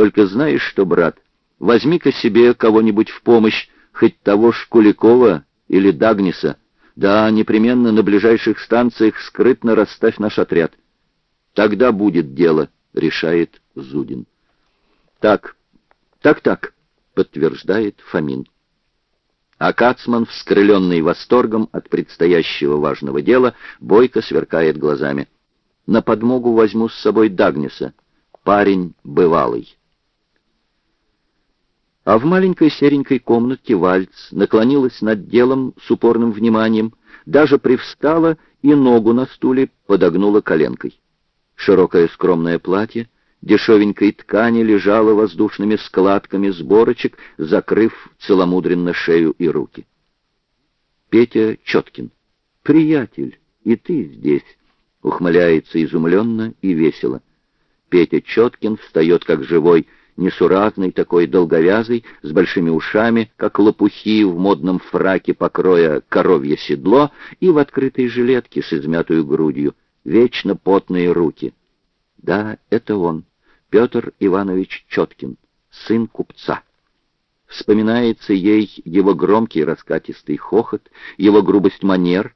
Только знаешь что, брат, возьми-ка себе кого-нибудь в помощь, хоть того Шкуликова или Дагниса. Да, непременно на ближайших станциях скрытно расставь наш отряд. Тогда будет дело, решает Зудин. Так, так-так, подтверждает Фомин. А Кацман, вскрыленный восторгом от предстоящего важного дела, бойко сверкает глазами. На подмогу возьму с собой Дагниса. Парень бывалый. А в маленькой серенькой комнате Вальц наклонилась над делом с упорным вниманием, даже привстала и ногу на стуле подогнула коленкой. Широкое скромное платье дешевенькой ткани лежало воздушными складками сборочек, закрыв целомудренно шею и руки. Петя Четкин. «Приятель, и ты здесь!» — ухмыляется изумленно и весело. Петя Четкин встает как живой, несуразный такой, долговязый, с большими ушами, как лопухи в модном фраке покроя коровье седло и в открытой жилетке с измятую грудью, вечно потные руки. Да, это он, Петр Иванович Четкин, сын купца. Вспоминается ей его громкий раскатистый хохот, его грубость манер.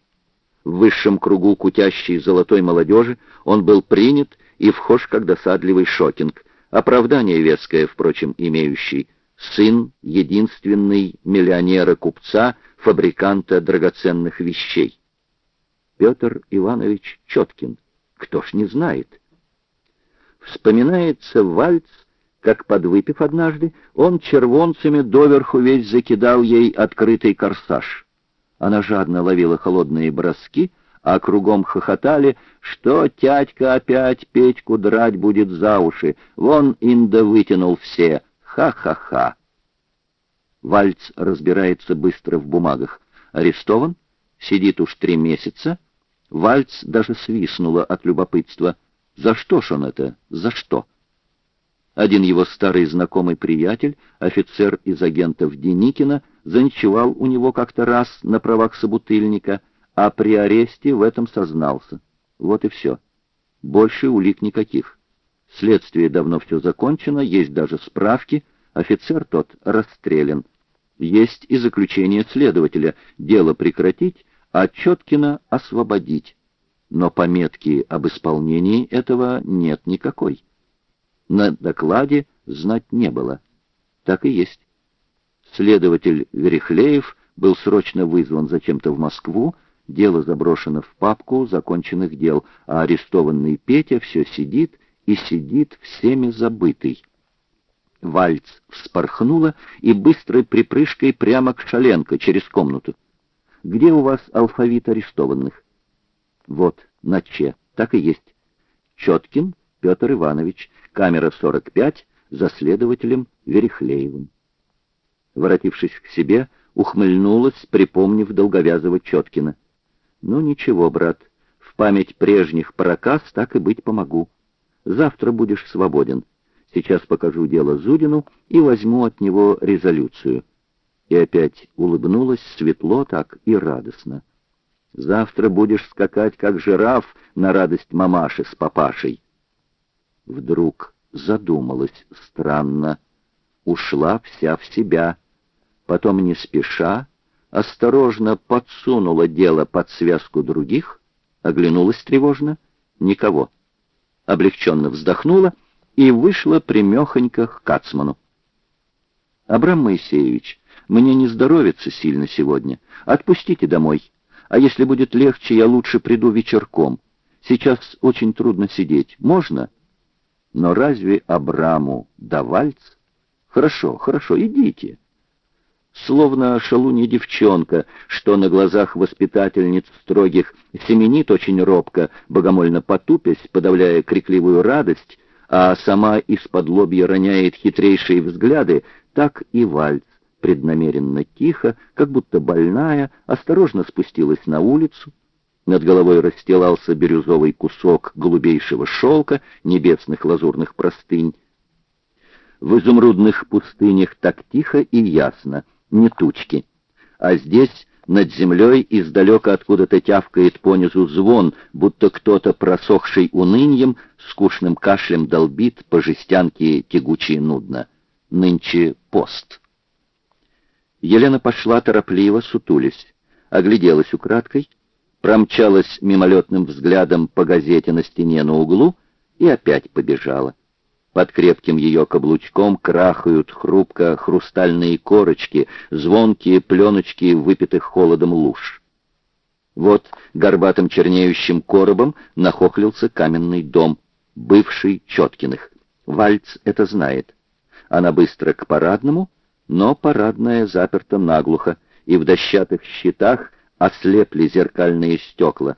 В высшем кругу кутящей золотой молодежи он был принят и вхож как досадливый шокинг, оправдание веское, впрочем, имеющий, сын единственный миллионера-купца, фабриканта драгоценных вещей. Петр Иванович Четкин, кто ж не знает. Вспоминается вальц, как, подвыпив однажды, он червонцами доверху весь закидал ей открытый корсаж. Она жадно ловила холодные броски, а кругом хохотали, что тятька опять Петьку драть будет за уши. Вон Инда вытянул все. Ха-ха-ха. Вальц разбирается быстро в бумагах. Арестован? Сидит уж три месяца. Вальц даже свистнула от любопытства. За что ж он это? За что? Один его старый знакомый приятель, офицер из агентов Деникина, заночевал у него как-то раз на правах собутыльника — а при аресте в этом сознался. Вот и все. Больше улик никаких. Следствие давно все закончено, есть даже справки, офицер тот расстрелян. Есть и заключение следователя, дело прекратить, а Четкина освободить. Но пометки об исполнении этого нет никакой. На докладе знать не было. Так и есть. Следователь Верехлеев был срочно вызван зачем-то в Москву, Дело заброшено в папку законченных дел, а арестованный Петя все сидит и сидит всеми забытый. Вальц вспорхнула и быстрой припрыжкой прямо к Шаленко через комнату. «Где у вас алфавит арестованных?» «Вот, на Че, так и есть. Четкин Петр Иванович, камера 45, за следователем Верехлеевым». Воротившись к себе, ухмыльнулась, припомнив долговязого Четкина. «Ну ничего, брат, в память прежних проказ так и быть помогу. Завтра будешь свободен. Сейчас покажу дело Зудину и возьму от него резолюцию». И опять улыбнулась светло так и радостно. «Завтра будешь скакать, как жираф, на радость мамаши с папашей». Вдруг задумалась странно, ушла вся в себя, потом не спеша, осторожно подсунула дело под связку других, оглянулась тревожно, никого. Облегченно вздохнула и вышла примехонько к Кацману. «Абрам Моисеевич, мне не здоровится сильно сегодня. Отпустите домой. А если будет легче, я лучше приду вечерком. Сейчас очень трудно сидеть. Можно?» «Но разве Абраму да вальц?» «Хорошо, хорошо, идите» словно шалунья девчонка, что на глазах воспитательниц строгих семенит очень робко, богомольно потупясь, подавляя крикливую радость, а сама из-под лобья роняет хитрейшие взгляды, так и вальц, преднамеренно тихо, как будто больная, осторожно спустилась на улицу. Над головой расстилался бирюзовый кусок голубейшего шелка, небесных лазурных простынь. В изумрудных пустынях так тихо и ясно — не тучки. А здесь Над землей издалека откуда-то тявкает понизу звон, будто кто-то, просохший унынием, скучным кашлем долбит по жестянке тягуче и нудно. Нынче пост. Елена пошла торопливо, сутулясь, огляделась украдкой, промчалась мимолетным взглядом по газете на стене на углу и опять побежала. Под крепким ее каблучком крахают хрупко хрустальные корочки, звонкие пленочки выпитых холодом луж. Вот горбатым чернеющим коробом нахохлился каменный дом, бывший Четкиных. Вальц это знает. Она быстро к парадному, но парадная заперта наглухо, и в дощатых щитах ослепли зеркальные стекла.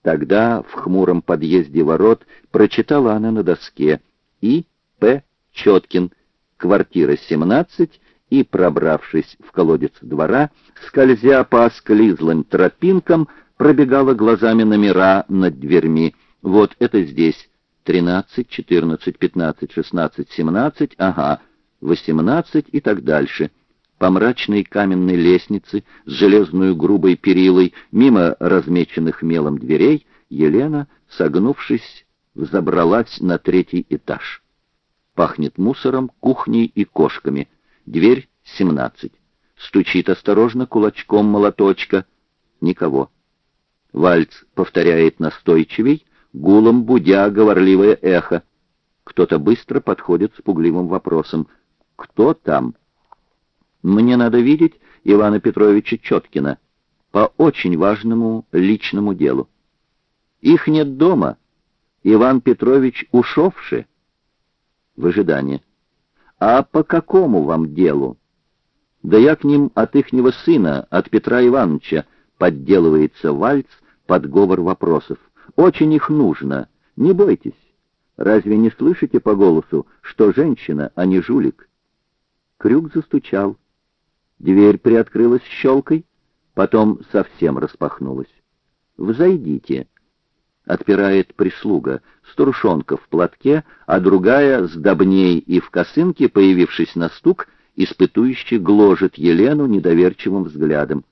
Тогда в хмуром подъезде ворот прочитала она на доске — и. П. Четкин, квартира 17, и, пробравшись в колодец двора, скользя по осклизлым тропинкам, пробегала глазами номера над дверьми. Вот это здесь. 13, 14, 15, 16, 17, ага, 18 и так дальше. По мрачной каменной лестнице с железной грубой перилой, мимо размеченных мелом дверей, Елена, согнувшись, взобралась на третий этаж. Пахнет мусором, кухней и кошками. Дверь 17. Стучит осторожно кулачком молоточка. Никого. Вальц повторяет настойчивей, гулом будя говорливое эхо. Кто-то быстро подходит с пугливым вопросом. «Кто там?» «Мне надо видеть Ивана Петровича Четкина по очень важному личному делу. Их нет дома, Иван Петрович ушовший? В ожидании. А по какому вам делу? Да я к ним от ихнего сына, от Петра Ивановича, подделывается вальц под говор вопросов. Очень их нужно. Не бойтесь. Разве не слышите по голосу, что женщина, а не жулик? Крюк застучал. Дверь приоткрылась щелкой, потом совсем распахнулась. «Взойдите», отпирает прислуга, старушонка в платке, а другая с добней и в косынке, появившись на стук, испытующе гложет Елену недоверчивым взглядом.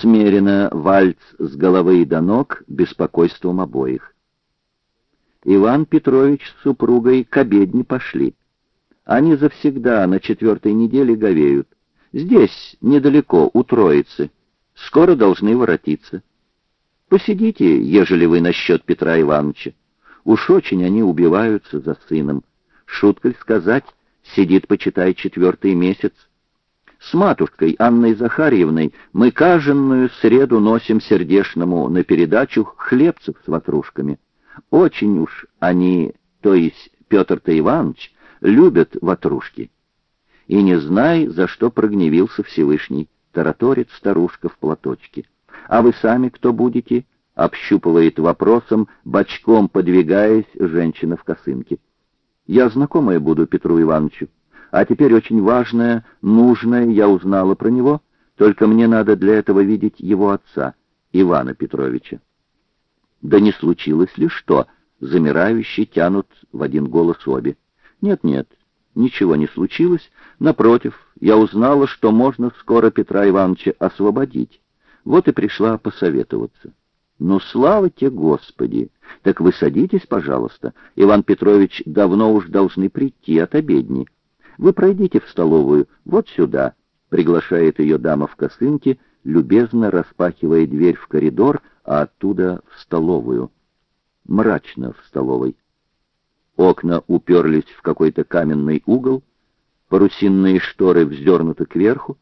Смерено вальц с головы до ног беспокойством обоих. Иван Петрович с супругой к обедне пошли. Они завсегда на четвертой неделе говеют. Здесь, недалеко, у Троицы. Скоро должны воротиться. Посидите, ежели вы насчет Петра Ивановича. Уж очень они убиваются за сыном. Шуткой сказать, сидит, почитай, четвертый месяц. С матушкой Анной Захарьевной мы каждую среду носим сердешному на передачу хлебцев с ватрушками. Очень уж они, то есть Петр-то Иванович, любят ватрушки. И не знай, за что прогневился Всевышний, тараторит старушка в платочке. А вы сами кто будете? Общупывает вопросом, бочком подвигаясь, женщина в косынке. Я знакомая буду Петру Ивановичу. А теперь очень важное, нужное я узнала про него, только мне надо для этого видеть его отца, Ивана Петровича. Да не случилось ли что? Замирающие тянут в один голос обе. Нет-нет, ничего не случилось. Напротив, я узнала, что можно скоро Петра Ивановича освободить. Вот и пришла посоветоваться. Ну, слава тебе, Господи! Так вы садитесь, пожалуйста. Иван Петрович давно уж должны прийти от обедни. Вы пройдите в столовую, вот сюда, приглашает ее дама в косынке, любезно распахивая дверь в коридор, а оттуда в столовую. Мрачно в столовой. Окна уперлись в какой-то каменный угол, парусинные шторы вздернуты кверху,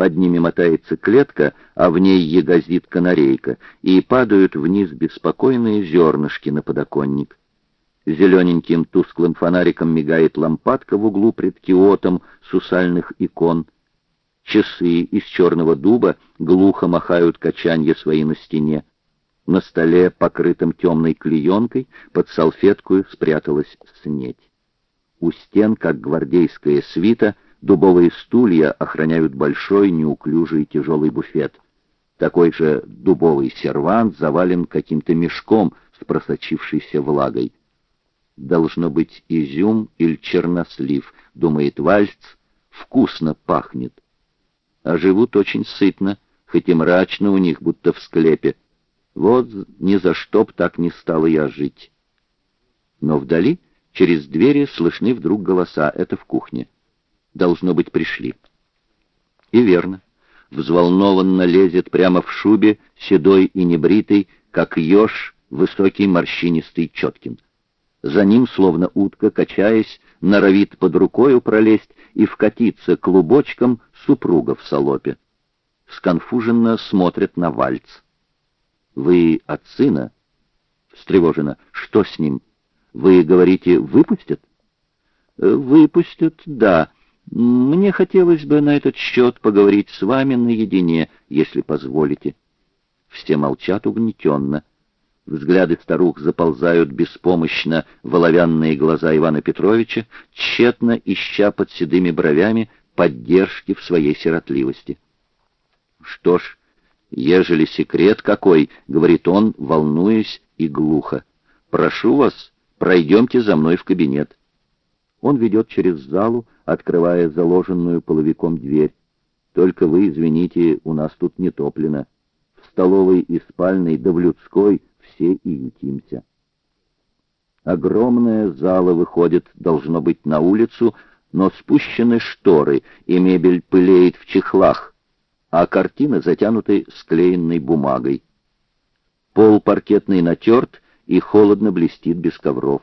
под ними мотается клетка, а в ней ягозит канарейка, и падают вниз беспокойные зернышки на подоконник. Зелененьким тусклым фонариком мигает лампадка в углу пред киотом сусальных икон. Часы из черного дуба глухо махают качанье свои на стене. На столе, покрытом темной клеенкой, под салфеткою спряталась снеть. У стен, как гвардейская свита, — Дубовые стулья охраняют большой, неуклюжий тяжелый буфет. Такой же дубовый сервант завален каким-то мешком с просочившейся влагой. Должно быть изюм или чернослив, думает Вальц, вкусно пахнет. А живут очень сытно, хоть и мрачно у них, будто в склепе. Вот ни за что б так не стала я жить. Но вдали, через двери, слышны вдруг голоса. Это в кухне. Должно быть, пришли. И верно. Взволнованно лезет прямо в шубе, седой и небритый, как еж, высокий морщинистый Четкин. За ним, словно утка, качаясь, норовит под рукою пролезть и вкатиться клубочком супруга в салопе. Сконфуженно смотрят на вальц. «Вы от сына?» Встревожена. «Что с ним? Вы говорите, выпустят?» «Выпустят, да. Мне хотелось бы на этот счет поговорить с вами наедине, если позволите». Все молчат угнетенно. Взгляды старух заползают беспомощно в оловянные глаза Ивана Петровича, тщетно ища под седыми бровями поддержки в своей сиротливости. «Что ж, ежели секрет какой, — говорит он, волнуясь и глухо, — прошу вас, пройдемте за мной в кабинет». Он ведет через залу, открывая заложенную половиком дверь. «Только вы, извините, у нас тут не топлено. В столовой и спальной, да в людской — все и ютимся. Огромная зала выходит, должно быть, на улицу, но спущены шторы, и мебель пылеет в чехлах, а картины затянуты склеенной бумагой. Пол паркетный натерт и холодно блестит без ковров.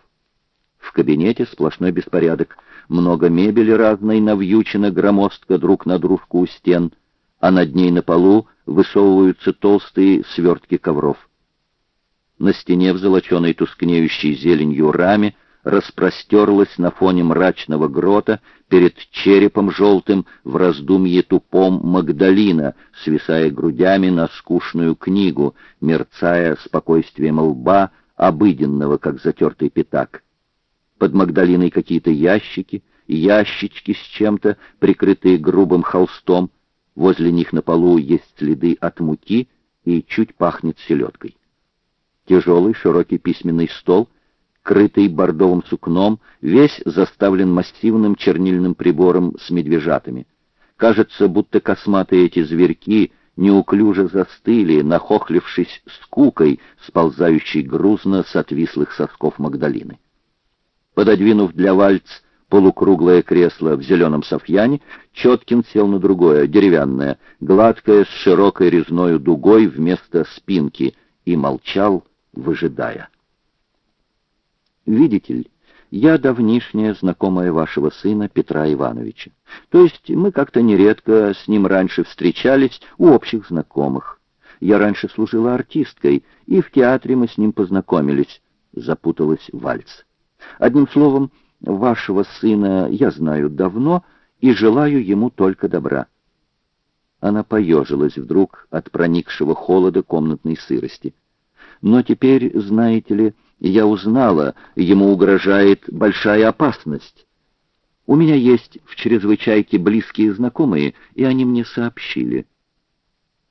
В кабинете сплошной беспорядок. Много мебели разной навьючено громоздко друг на дружку у стен, а над ней на полу высовываются толстые свертки ковров. На стене в золоченой тускнеющей зеленью раме распростерлась на фоне мрачного грота перед черепом желтым в раздумье тупом Магдалина, свисая грудями на скучную книгу, мерцая спокойствием лба, обыденного, как затертый пятак. Под Магдалиной какие-то ящики, ящички с чем-то, прикрытые грубым холстом. Возле них на полу есть следы от муки и чуть пахнет селедкой. Тяжелый широкий письменный стол, крытый бордовым сукном, весь заставлен массивным чернильным прибором с медвежатами. Кажется, будто косматые эти зверьки неуклюже застыли, нахохлившись скукой, сползающей грузно с отвислых сосков Магдалины. Пододвинув для вальц полукруглое кресло в зеленом софьяне, Четкин сел на другое, деревянное, гладкое, с широкой резной дугой вместо спинки, и молчал, выжидая. «Видите ли, я давнишняя знакомая вашего сына Петра Ивановича. То есть мы как-то нередко с ним раньше встречались у общих знакомых. Я раньше служила артисткой, и в театре мы с ним познакомились», — запуталась Вальц. «Одним словом, вашего сына я знаю давно и желаю ему только добра». Она поежилась вдруг от проникшего холода комнатной сырости. Но теперь, знаете ли, я узнала, ему угрожает большая опасность. У меня есть в чрезвычайке близкие знакомые, и они мне сообщили.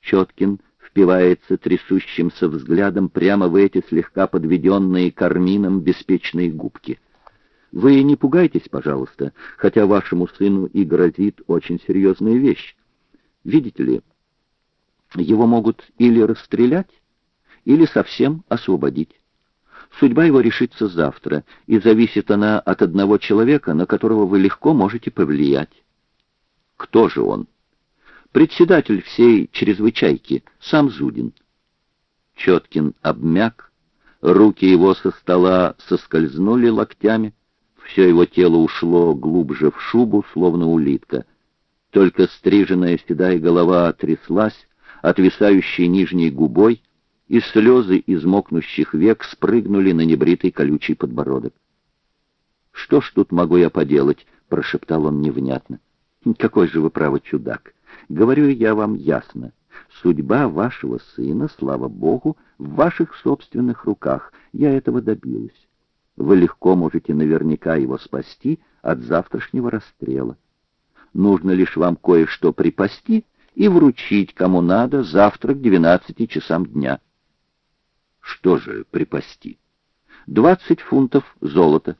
Четкин впивается трясущимся взглядом прямо в эти слегка подведенные кармином беспечные губки. Вы не пугайтесь, пожалуйста, хотя вашему сыну и грозит очень серьезная вещь. Видите ли, его могут или расстрелять, или совсем освободить. Судьба его решится завтра, и зависит она от одного человека, на которого вы легко можете повлиять. Кто же он? Председатель всей чрезвычайки, сам Зудин. Четкин обмяк, руки его со стола соскользнули локтями, все его тело ушло глубже в шубу, словно улитка. Только стриженная седая голова тряслась, отвисающей нижней губой, и слезы из мокнущих век спрыгнули на небритый колючий подбородок. «Что ж тут могу я поделать?» — прошептал он невнятно. «Какой же вы, право, чудак! Говорю я вам ясно. Судьба вашего сына, слава богу, в ваших собственных руках. Я этого добилась. Вы легко можете наверняка его спасти от завтрашнего расстрела. Нужно лишь вам кое-что припасти и вручить кому надо завтра к двенадцати часам дня». Что же припасти? Двадцать фунтов золота.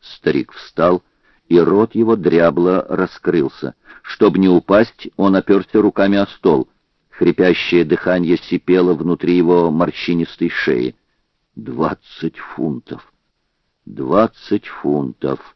Старик встал и рот его дрябло раскрылся. Чтобы не упасть, он оперся руками о стол. Хрипящее дыхание сипело внутри его морщинистой шеи. Двадцать фунтов! Двадцать фунтов!